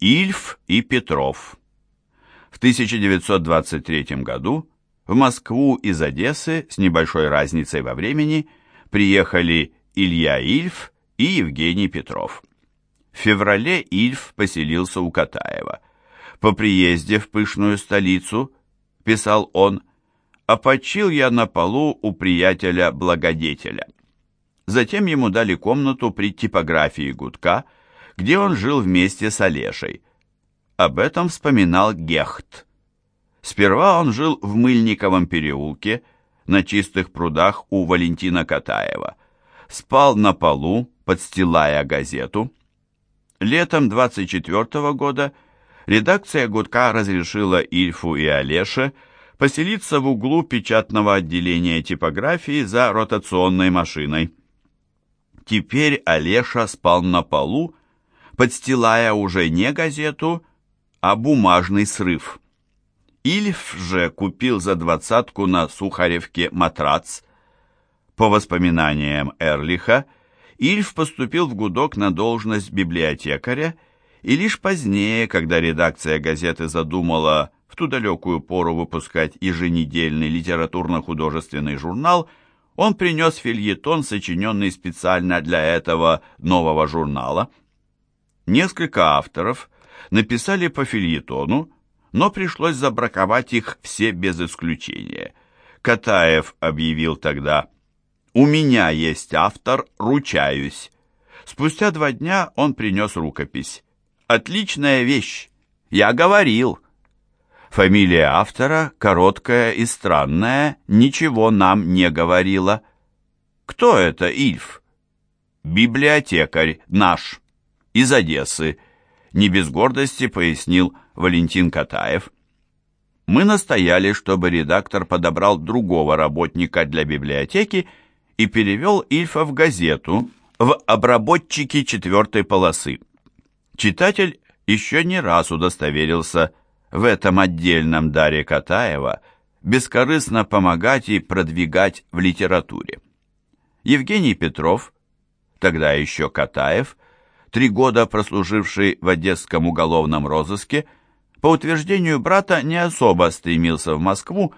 Ильф и Петров. В 1923 году в Москву из Одессы с небольшой разницей во времени приехали Илья Ильф и Евгений Петров. В феврале Ильф поселился у Катаева. По приезде в пышную столицу, писал он, «Опочил я на полу у приятеля-благодетеля». Затем ему дали комнату при типографии Гудка, где он жил вместе с Олешей. Об этом вспоминал Гехт. Сперва он жил в Мыльниковом переулке, на чистых прудах у Валентина Катаева. Спал на полу, подстилая газету. Летом 24 -го года редакция Гудка разрешила Ильфу и Олеше поселиться в углу печатного отделения типографии за ротационной машиной. Теперь Олеша спал на полу, подстилая уже не газету, а бумажный срыв. Ильф же купил за двадцатку на Сухаревке матрац. По воспоминаниям Эрлиха, Ильф поступил в гудок на должность библиотекаря, и лишь позднее, когда редакция газеты задумала в ту далекую пору выпускать еженедельный литературно-художественный журнал, он принес фильетон, сочиненный специально для этого нового журнала. Несколько авторов написали по фильетону, но пришлось забраковать их все без исключения. Катаев объявил тогда «У меня есть автор, ручаюсь». Спустя два дня он принес рукопись. «Отличная вещь! Я говорил!» Фамилия автора, короткая и странная, ничего нам не говорила. Кто это Ильф? Библиотекарь наш, из Одессы. Не без гордости пояснил Валентин Катаев. Мы настояли, чтобы редактор подобрал другого работника для библиотеки и перевел Ильфа в газету, в обработчики четвертой полосы. Читатель еще не раз удостоверился, в этом отдельном даре Катаева бескорыстно помогать и продвигать в литературе. Евгений Петров, тогда еще Катаев, три года прослуживший в Одесском уголовном розыске, по утверждению брата не особо стремился в Москву,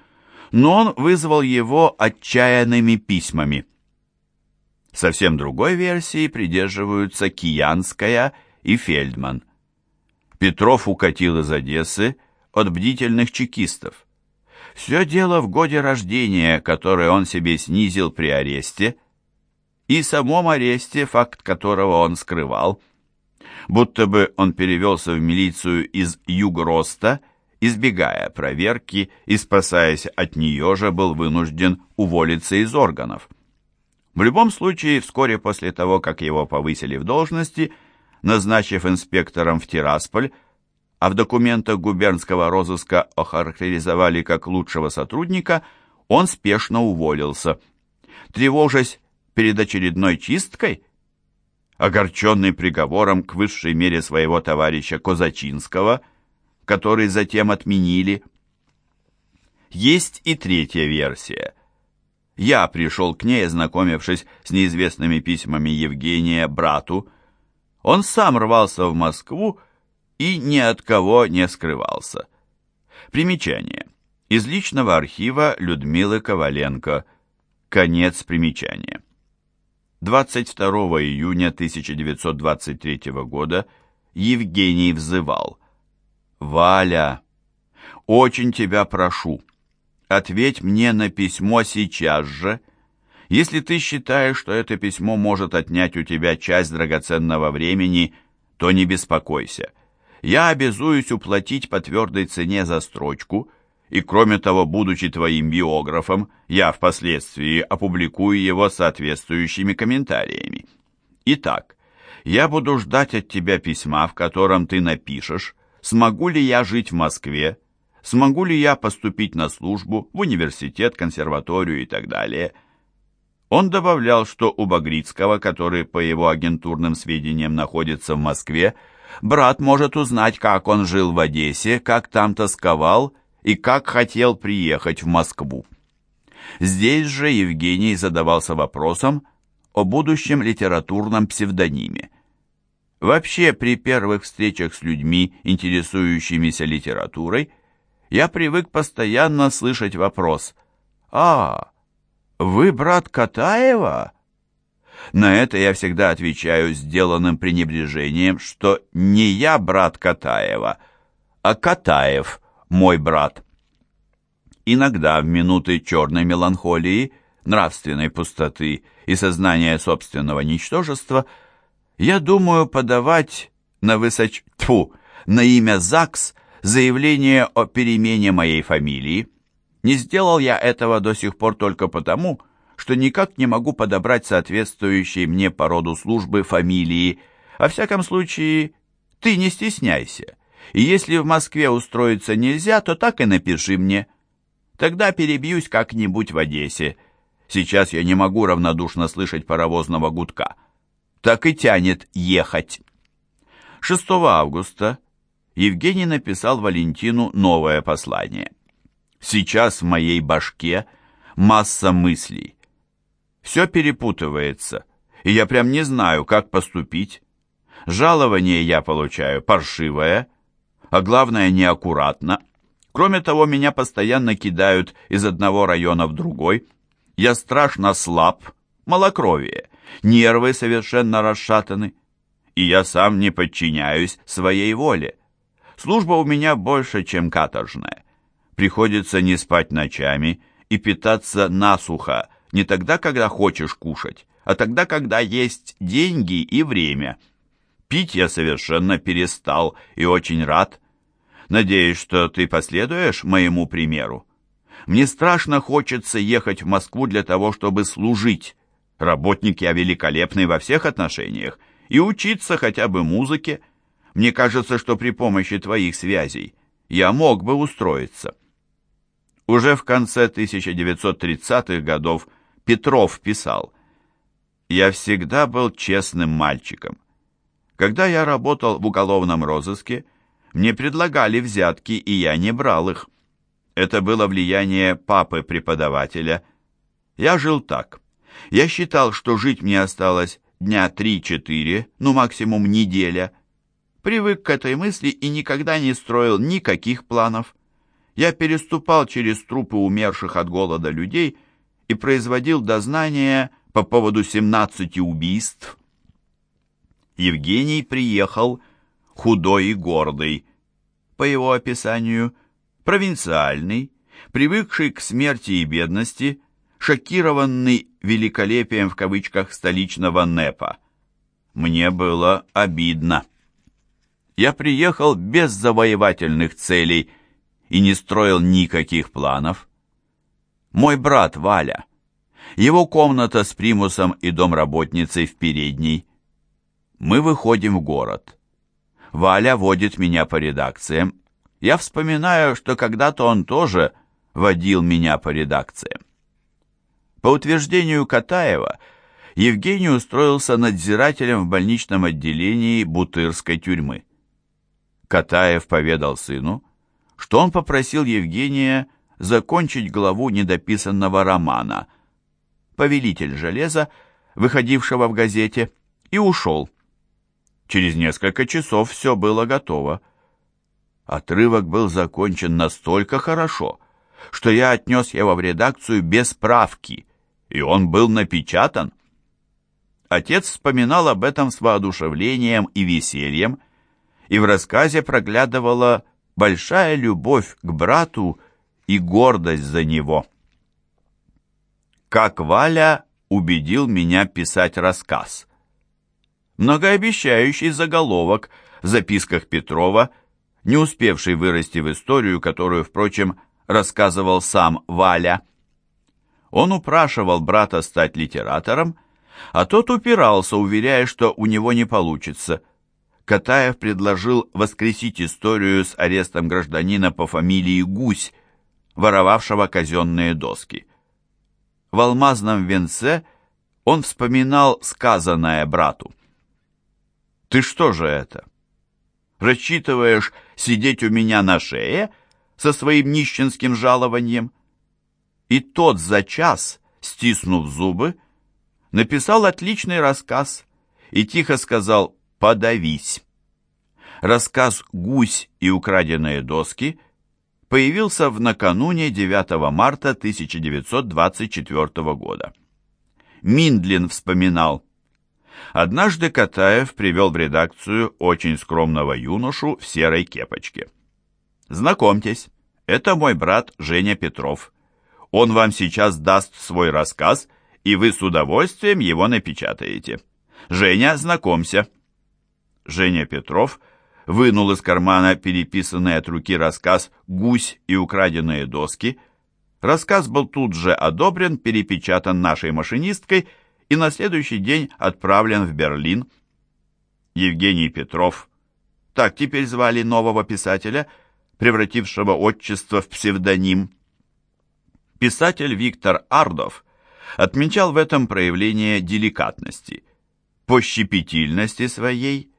но он вызвал его отчаянными письмами. Совсем другой версии придерживаются Киянская и Фельдман. Петров укатил из Одессы от бдительных чекистов. Все дело в годе рождения, которое он себе снизил при аресте, и самом аресте, факт которого он скрывал. Будто бы он перевелся в милицию из Югроста, избегая проверки и, спасаясь от нее же, был вынужден уволиться из органов. В любом случае, вскоре после того, как его повысили в должности, назначив инспектором в Тирасполь, а в документах губернского розыска охарактеризовали как лучшего сотрудника, он спешно уволился. Тревожась перед очередной чисткой, огорченный приговором к высшей мере своего товарища Козачинского, который затем отменили. Есть и третья версия. Я пришел к ней, ознакомившись с неизвестными письмами Евгения брату, он сам рвался в Москву и ни от кого не скрывался. Примечание. Из личного архива Людмилы Коваленко. Конец примечания. 22 июня 1923 года Евгений взывал. «Валя, очень тебя прошу, ответь мне на письмо сейчас же, если ты считаешь, что это письмо может отнять у тебя часть драгоценного времени, то не беспокойся. Я обязуюсь уплатить по твердой цене за строчку, и кроме того, будучи твоим биографом, я впоследствии опубликую его соответствующими комментариями. Итак, я буду ждать от тебя письма, в котором ты напишешь, смогу ли я жить в Москве, смогу ли я поступить на службу в университет, консерваторию и так далее – он добавлял, что у Багрицкого, который по его агентурным сведениям находится в Москве, брат может узнать, как он жил в Одессе, как там тосковал и как хотел приехать в Москву. Здесь же Евгений задавался вопросом о будущем литературном псевдониме. Вообще, при первых встречах с людьми, интересующимися литературой, я привык постоянно слышать вопрос «А, вы брат Катаева?» На это я всегда отвечаю сделанным пренебрежением, что не я брат Катаева, а Катаев мой брат. Иногда в минуты черной меланхолии, нравственной пустоты и сознания собственного ничтожества я думаю подавать на высоч... Тьфу, на имя ЗАГС заявление о перемене моей фамилии. Не сделал я этого до сих пор только потому, что никак не могу подобрать соответствующей мне по роду службы фамилии. Во всяком случае, ты не стесняйся. И если в Москве устроиться нельзя, то так и напиши мне. Тогда перебьюсь как-нибудь в Одессе. Сейчас я не могу равнодушно слышать паровозного гудка. Так и тянет ехать. 6 августа Евгений написал Валентину новое послание. «Сейчас в моей башке масса мыслей. Все перепутывается, и я прям не знаю, как поступить. Жалование я получаю паршивое, а главное неаккуратно. Кроме того, меня постоянно кидают из одного района в другой. Я страшно слаб, малокровие, нервы совершенно расшатаны, и я сам не подчиняюсь своей воле. Служба у меня больше, чем каторжная. Приходится не спать ночами и питаться насухо, не тогда, когда хочешь кушать, а тогда, когда есть деньги и время. Пить я совершенно перестал и очень рад. Надеюсь, что ты последуешь моему примеру. Мне страшно хочется ехать в Москву для того, чтобы служить. Работник я великолепный во всех отношениях. И учиться хотя бы музыке. Мне кажется, что при помощи твоих связей я мог бы устроиться. Уже в конце 1930-х годов Петров писал, «Я всегда был честным мальчиком. Когда я работал в уголовном розыске, мне предлагали взятки, и я не брал их. Это было влияние папы-преподавателя. Я жил так. Я считал, что жить мне осталось дня три-четыре, ну максимум неделя. Привык к этой мысли и никогда не строил никаких планов. Я переступал через трупы умерших от голода людей – и производил дознание по поводу 17 убийств. Евгений приехал худой и гордый, по его описанию, провинциальный, привыкший к смерти и бедности, шокированный великолепием в кавычках столичного НЭПа. Мне было обидно. Я приехал без завоевательных целей и не строил никаких планов. Мой брат Валя. Его комната с примусом и домработницей в передней. Мы выходим в город. Валя водит меня по редакциям. Я вспоминаю, что когда-то он тоже водил меня по редакциям. По утверждению Катаева, Евгений устроился надзирателем в больничном отделении Бутырской тюрьмы. Катаев поведал сыну, что он попросил Евгения закончить главу недописанного романа «Повелитель железа», выходившего в газете, и ушел. Через несколько часов все было готово. Отрывок был закончен настолько хорошо, что я отнес его в редакцию без правки, и он был напечатан. Отец вспоминал об этом с воодушевлением и весельем, и в рассказе проглядывала большая любовь к брату и гордость за него. Как Валя убедил меня писать рассказ. Многообещающий заголовок в записках Петрова, не успевший вырасти в историю, которую, впрочем, рассказывал сам Валя. Он упрашивал брата стать литератором, а тот упирался, уверяя, что у него не получится. Катаев предложил воскресить историю с арестом гражданина по фамилии Гусь, воровавшего казенные доски. В алмазном венце он вспоминал сказанное брату. «Ты что же это? Рассчитываешь сидеть у меня на шее со своим нищенским жалованием?» И тот за час, стиснув зубы, написал отличный рассказ и тихо сказал «Подавись». Рассказ «Гусь и украденные доски» появился в накануне 9 марта 1924 года. Миндлин вспоминал, Однажды Катаев привел в редакцию очень скромного юношу в серой кепочке. «Знакомьтесь, это мой брат Женя Петров. Он вам сейчас даст свой рассказ, и вы с удовольствием его напечатаете. Женя, знакомься». Женя Петров вынул из кармана переписанный от руки рассказ «Гусь и украденные доски». Рассказ был тут же одобрен, перепечатан нашей машинисткой и на следующий день отправлен в Берлин. Евгений Петров, так теперь звали нового писателя, превратившего отчество в псевдоним. Писатель Виктор Ардов отмечал в этом проявление деликатности. По щепетильности своей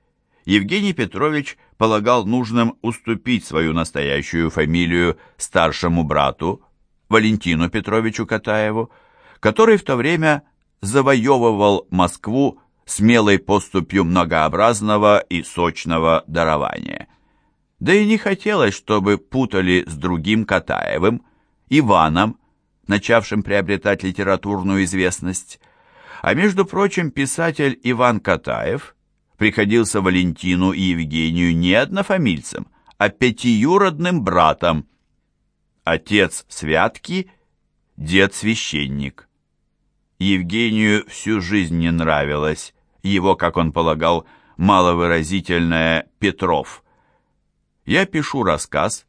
Евгений Петрович полагал нужным уступить свою настоящую фамилию старшему брату Валентину Петровичу Катаеву, который в то время завоевывал Москву смелой поступью многообразного и сочного дарования. Да и не хотелось, чтобы путали с другим Катаевым, Иваном, начавшим приобретать литературную известность. А между прочим, писатель Иван Катаев – приходился Валентину и Евгению не однофамильцем, а пятиюродным братом. Отец святки, дед священник. Евгению всю жизнь не нравилось его, как он полагал, маловыразительное «Петров». Я пишу рассказ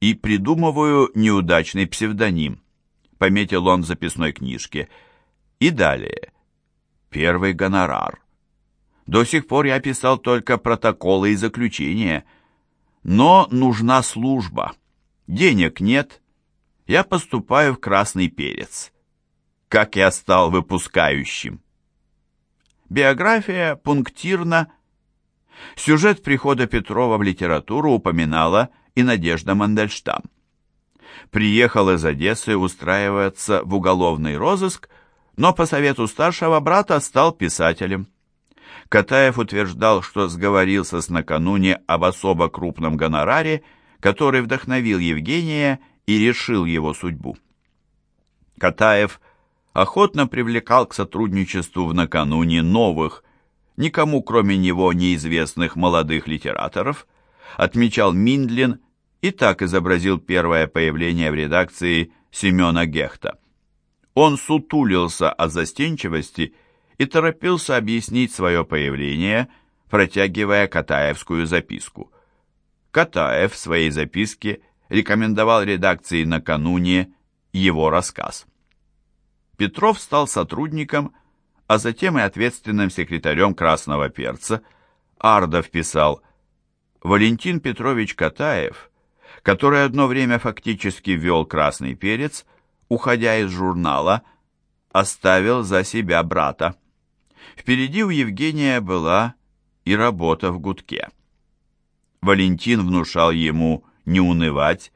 и придумываю неудачный псевдоним, пометил он в записной книжке. И далее. Первый гонорар. До сих пор я писал только протоколы и заключения. Но нужна служба. Денег нет. Я поступаю в Красный Перец. Как я стал выпускающим. Биография пунктирна. Сюжет прихода Петрова в литературу упоминала и Надежда Мандельштам. Приехал из Одессы устраиваться в уголовный розыск, но по совету старшего брата стал писателем. Катаев утверждал, что сговорился с накануне об особо крупном гонораре, который вдохновил Евгения и решил его судьбу. Катаев охотно привлекал к сотрудничеству в накануне новых, никому кроме него неизвестных молодых литераторов, отмечал Миндлин и так изобразил первое появление в редакции Семена Гехта. Он сутулился от застенчивости и торопился объяснить свое появление, протягивая Катаевскую записку. Катаев в своей записке рекомендовал редакции накануне его рассказ. Петров стал сотрудником, а затем и ответственным секретарем «Красного перца». Ардов писал «Валентин Петрович Катаев, который одно время фактически вел «Красный перец», уходя из журнала, оставил за себя брата. Впереди у Евгения была и работа в гудке. Валентин внушал ему не унывать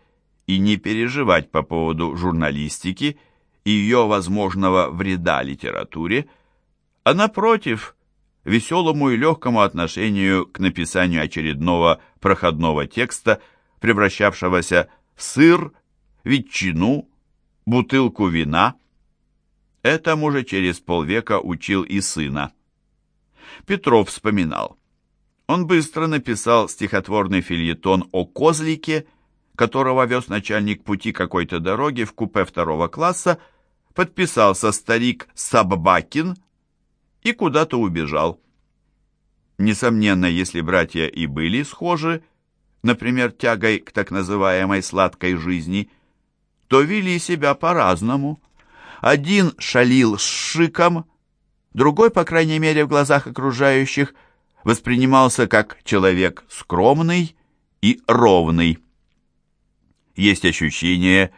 и не переживать по поводу журналистики ее возможного вреда литературе, а напротив, веселому и легкому отношению к написанию очередного проходного текста, превращавшегося в сыр, ветчину, бутылку вина – Этому же через полвека учил и сына. Петров вспоминал. Он быстро написал стихотворный фильетон о козлике, которого вез начальник пути какой-то дороги в купе второго класса, подписался старик Саббакин и куда-то убежал. Несомненно, если братья и были схожи, например, тягой к так называемой сладкой жизни, то вели себя по-разному – один шалил с шиком, другой, по крайней мере, в глазах окружающих, воспринимался как человек скромный и ровный. Есть ощущение, что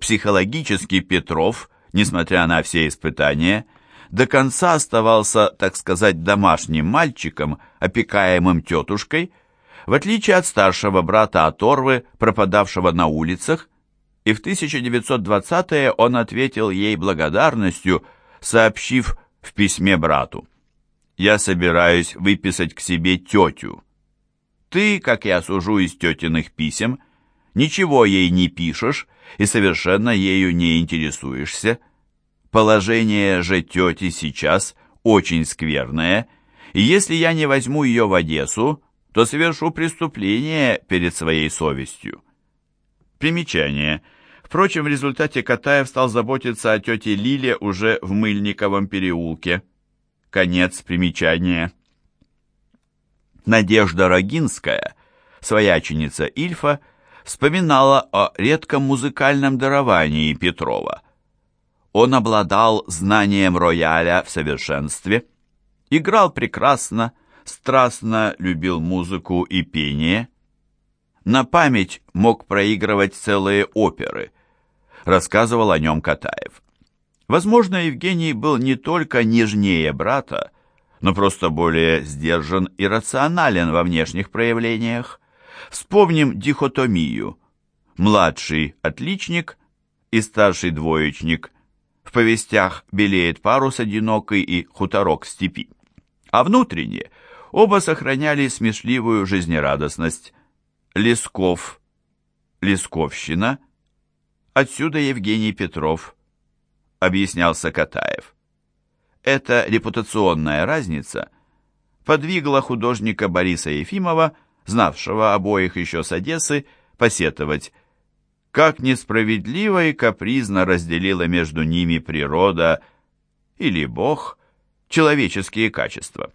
психологически Петров, несмотря на все испытания, до конца оставался, так сказать, домашним мальчиком, опекаемым тетушкой, в отличие от старшего брата Оторвы, пропадавшего на улицах, и в 1920-е он ответил ей благодарностью, сообщив в письме брату. я собираюсь выписать к себе тетю. Ты, как я сужу из тетиных писем, ничего ей не пишешь и совершенно ею не интересуешься. Положение же тети сейчас очень скверное, и если я не возьму ее в Одессу, то совершу преступление перед своей совестью. Примечание. Впрочем, в результате Катаев стал заботиться о тете Лиле уже в Мыльниковом переулке. Конец примечания. Надежда Рогинская, свояченица Ильфа, вспоминала о редком музыкальном даровании Петрова. Он обладал знанием рояля в совершенстве, играл прекрасно, страстно любил музыку и пение, на память мог проигрывать целые оперы, рассказывал о нем Катаев. Возможно, Евгений был не только нежнее брата, но просто более сдержан и рационален во внешних проявлениях. Вспомним дихотомию. Младший – отличник и старший двоечник. В повестях «Белеет парус одинокий» и «Хуторок степи». А внутренне оба сохраняли смешливую жизнерадостность. Лесков, Лесковщина, отсюда Евгений Петров, объяснялся Катаев. Эта репутационная разница подвигла художника Бориса Ефимова, знавшего обоих еще с Одессы, посетовать, как несправедливо и капризно разделила между ними природа или Бог человеческие качества.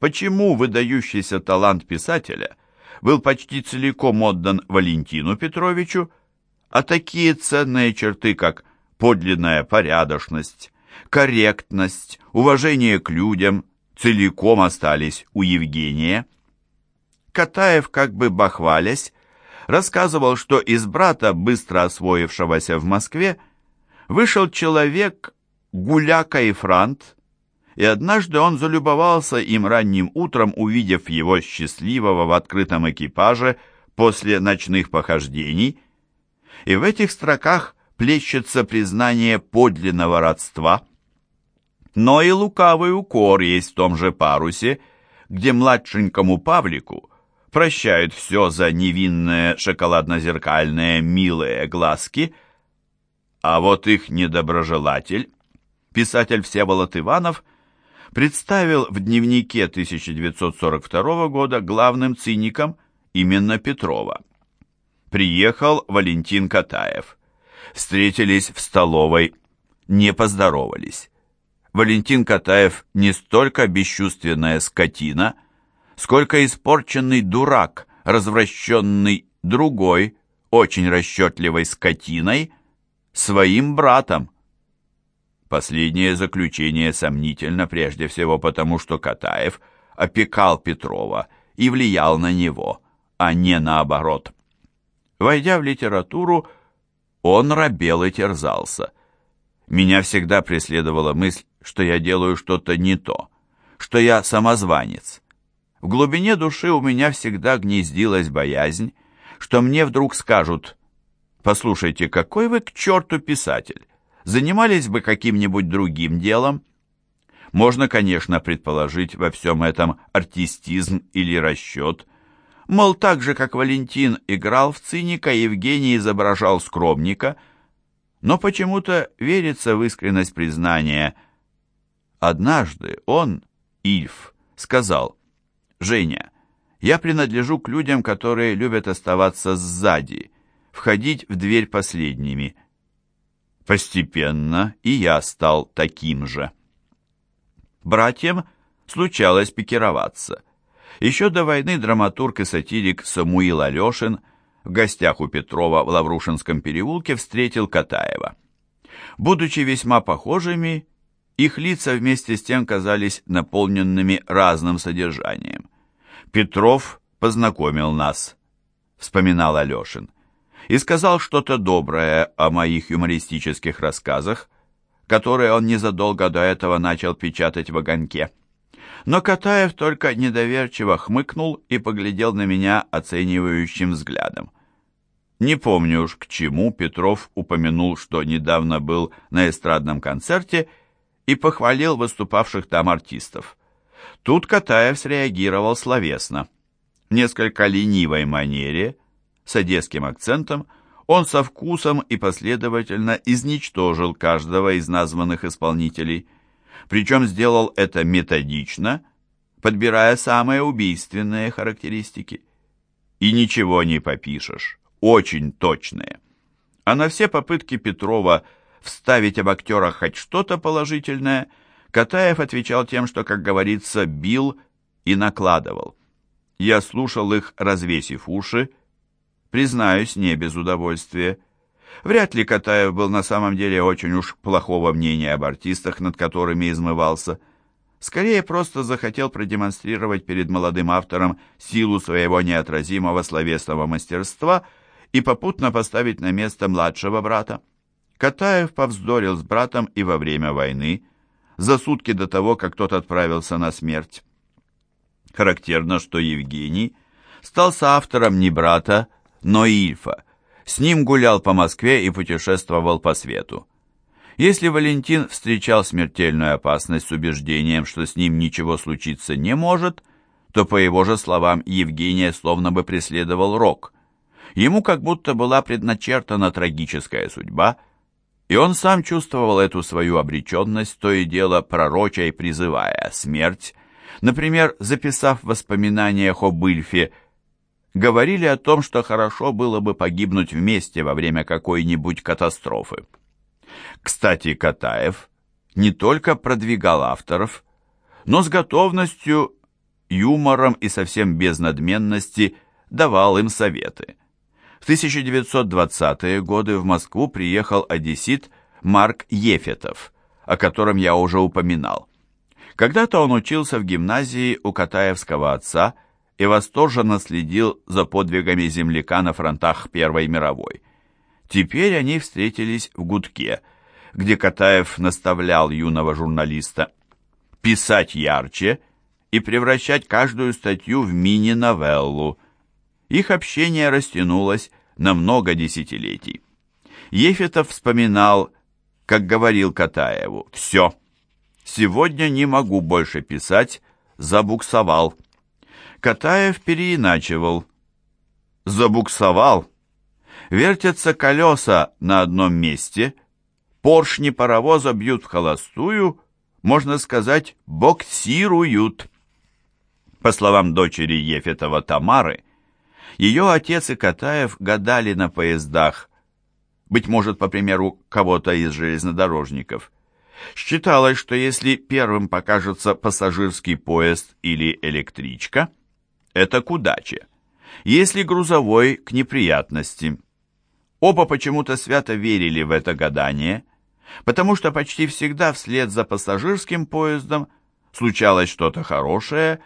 Почему выдающийся талант писателя был почти целиком отдан Валентину Петровичу, а такие ценные черты, как подлинная порядочность, корректность, уважение к людям целиком остались у Евгения. Катаев, как бы бахвалясь, рассказывал, что из брата, быстро освоившегося в Москве, вышел человек Гуляка и Франт, и однажды он залюбовался им ранним утром, увидев его счастливого в открытом экипаже после ночных похождений, и в этих строках плещется признание подлинного родства – но и лукавый укор есть в том же парусе, где младшенькому Павлику прощают все за невинные шоколадно-зеркальные милые глазки, а вот их недоброжелатель, писатель Всеволод Иванов, представил в дневнике 1942 года главным циником именно Петрова. Приехал Валентин Катаев. Встретились в столовой, не поздоровались. Валентин Катаев не столько бесчувственная скотина, сколько испорченный дурак, развращенный другой, очень расчетливой скотиной, своим братом. Последнее заключение сомнительно прежде всего потому, что Катаев опекал Петрова и влиял на него, а не наоборот. Войдя в литературу, он робел и терзался. Меня всегда преследовала мысль, что я делаю что-то не то, что я самозванец. В глубине души у меня всегда гнездилась боязнь, что мне вдруг скажут «Послушайте, какой вы к черту писатель? Занимались бы каким-нибудь другим делом?» Можно, конечно, предположить во всем этом артистизм или расчет. Мол, так же, как Валентин играл в циника, Евгений изображал скромника, но почему-то верится в искренность признания – Однажды он, Ильф, сказал, «Женя, я принадлежу к людям, которые любят оставаться сзади, входить в дверь последними». Постепенно и я стал таким же. Братьям случалось пикироваться. Еще до войны драматург и сатирик Самуил Алешин в гостях у Петрова в Лаврушинском переулке встретил Катаева. Будучи весьма похожими, их лица вместе с тем казались наполненными разным содержанием. «Петров познакомил нас», — вспоминал Алешин, и сказал что-то доброе о моих юмористических рассказах, которые он незадолго до этого начал печатать в огоньке. Но Катаев только недоверчиво хмыкнул и поглядел на меня оценивающим взглядом. Не помню уж к чему Петров упомянул, что недавно был на эстрадном концерте и похвалил выступавших там артистов. Тут Катаев среагировал словесно. В несколько ленивой манере, с одесским акцентом, он со вкусом и последовательно изничтожил каждого из названных исполнителей. Причем сделал это методично, подбирая самые убийственные характеристики. И ничего не попишешь, очень точные. А на все попытки Петрова вставить об актерах хоть что-то положительное, Катаев отвечал тем, что, как говорится, бил и накладывал. Я слушал их, развесив уши, признаюсь, не без удовольствия. Вряд ли Катаев был на самом деле очень уж плохого мнения об артистах, над которыми измывался. Скорее, просто захотел продемонстрировать перед молодым автором силу своего неотразимого словесного мастерства и попутно поставить на место младшего брата. Катаев повздорил с братом и во время войны, за сутки до того, как тот отправился на смерть. Характерно, что Евгений стал соавтором не брата, но Ильфа. С ним гулял по Москве и путешествовал по свету. Если Валентин встречал смертельную опасность с убеждением, что с ним ничего случиться не может, то, по его же словам, Евгения словно бы преследовал Рок. Ему как будто была предначертана трагическая судьба, и он сам чувствовал эту свою обреченность, то и дело пророча и призывая смерть, например, записав в воспоминаниях об Ильфе – говорили о том, что хорошо было бы погибнуть вместе во время какой-нибудь катастрофы. Кстати, Катаев не только продвигал авторов, но с готовностью, юмором и совсем без надменности давал им советы. В 1920-е годы в Москву приехал одессит Марк Ефетов, о котором я уже упоминал. Когда-то он учился в гимназии у Катаевского отца и восторженно следил за подвигами земляка на фронтах Первой мировой. Теперь они встретились в гудке, где Катаев наставлял юного журналиста писать ярче и превращать каждую статью в мини-новеллу. Их общение растянулось на много десятилетий. Ефетов вспоминал, как говорил Катаеву, «Все, сегодня не могу больше писать, забуксовал». Катаев переиначивал. Забуксовал. Вертятся колеса на одном месте, поршни паровоза бьют в холостую, можно сказать, боксируют. По словам дочери Ефетова Тамары, ее отец и Катаев гадали на поездах, быть может, по примеру кого-то из железнодорожников. Считалось, что если первым покажется пассажирский поезд или электричка – это к удаче. Если грузовой – к неприятности. Оба почему-то свято верили в это гадание, потому что почти всегда вслед за пассажирским поездом случалось что-то хорошее,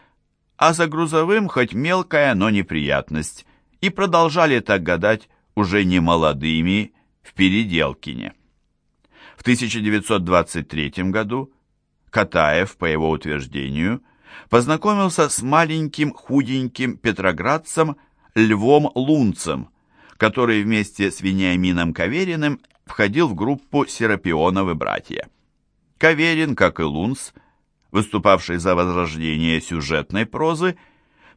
а за грузовым хоть мелкая, но неприятность, и продолжали так гадать уже не молодыми в Переделкине. В 1923 году Катаев, по его утверждению, познакомился с маленьким худеньким петроградцем Львом Лунцем, который вместе с Вениамином Кавериным входил в группу Серапионовы братья. Каверин, как и Лунц, выступавший за возрождение сюжетной прозы,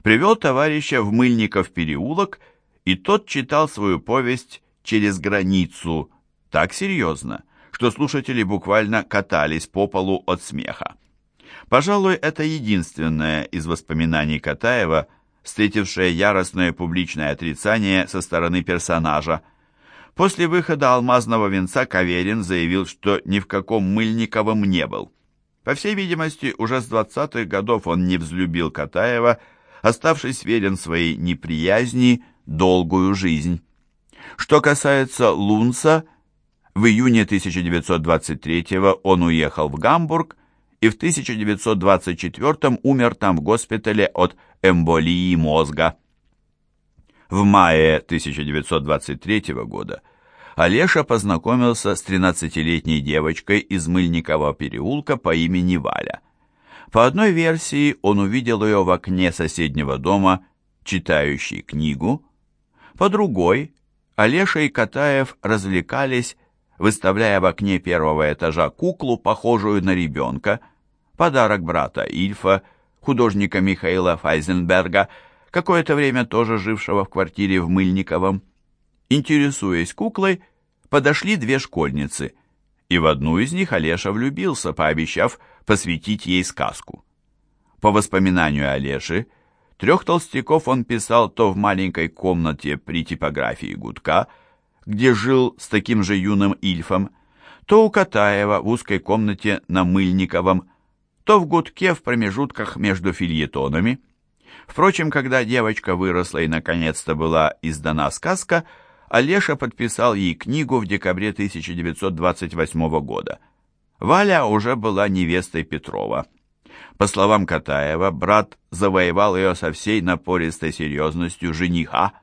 привел товарища в Мыльников переулок, и тот читал свою повесть «Через границу» так серьезно, что слушатели буквально катались по полу от смеха. Пожалуй, это единственное из воспоминаний Катаева, встретившее яростное публичное отрицание со стороны персонажа. После выхода «Алмазного венца» Каверин заявил, что ни в каком Мыльниковом не был. По всей видимости, уже с 20-х годов он не взлюбил Катаева, оставшись верен своей неприязни долгую жизнь. Что касается Лунца, в июне 1923 он уехал в Гамбург, и в 1924 умер там в госпитале от эмболии мозга. В мае 1923 года Олеша познакомился с 13-летней девочкой из Мыльникова переулка по имени Валя. По одной версии он увидел ее в окне соседнего дома, читающей книгу. По другой, Олеша и Катаев развлекались, выставляя в окне первого этажа куклу, похожую на ребенка, подарок брата Ильфа, художника Михаила Файзенберга, какое-то время тоже жившего в квартире в Мыльниковом. Интересуясь куклой, подошли две школьницы, и в одну из них Олеша влюбился, пообещав посвятить ей сказку. По воспоминанию Олеши, трех толстяков он писал то в маленькой комнате при типографии Гудка, где жил с таким же юным Ильфом, то у Катаева в узкой комнате на Мыльниковом, то в гудке в промежутках между фильетонами. Впрочем, когда девочка выросла и наконец-то была издана сказка, Олеша подписал ей книгу в декабре 1928 года. Валя уже была невестой Петрова. По словам Катаева, брат завоевал ее со всей напористой серьезностью жениха,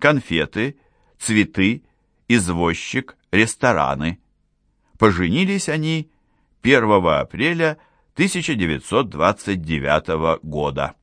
конфеты, цветы, извозчик, рестораны. Поженились они 1 апреля 1929 года.